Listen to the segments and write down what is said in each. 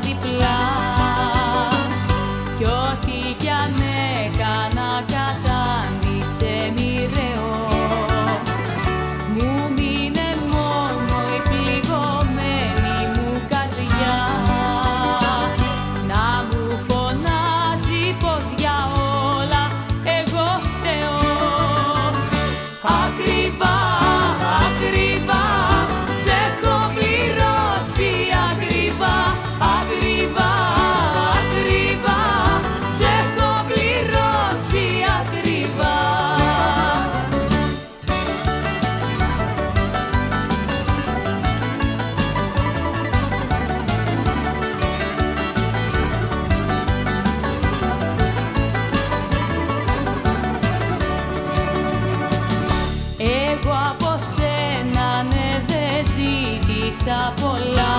the blue. αγάπησα πολλά.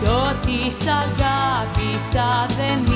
Κι ό,τι σ' αγάπησα δεν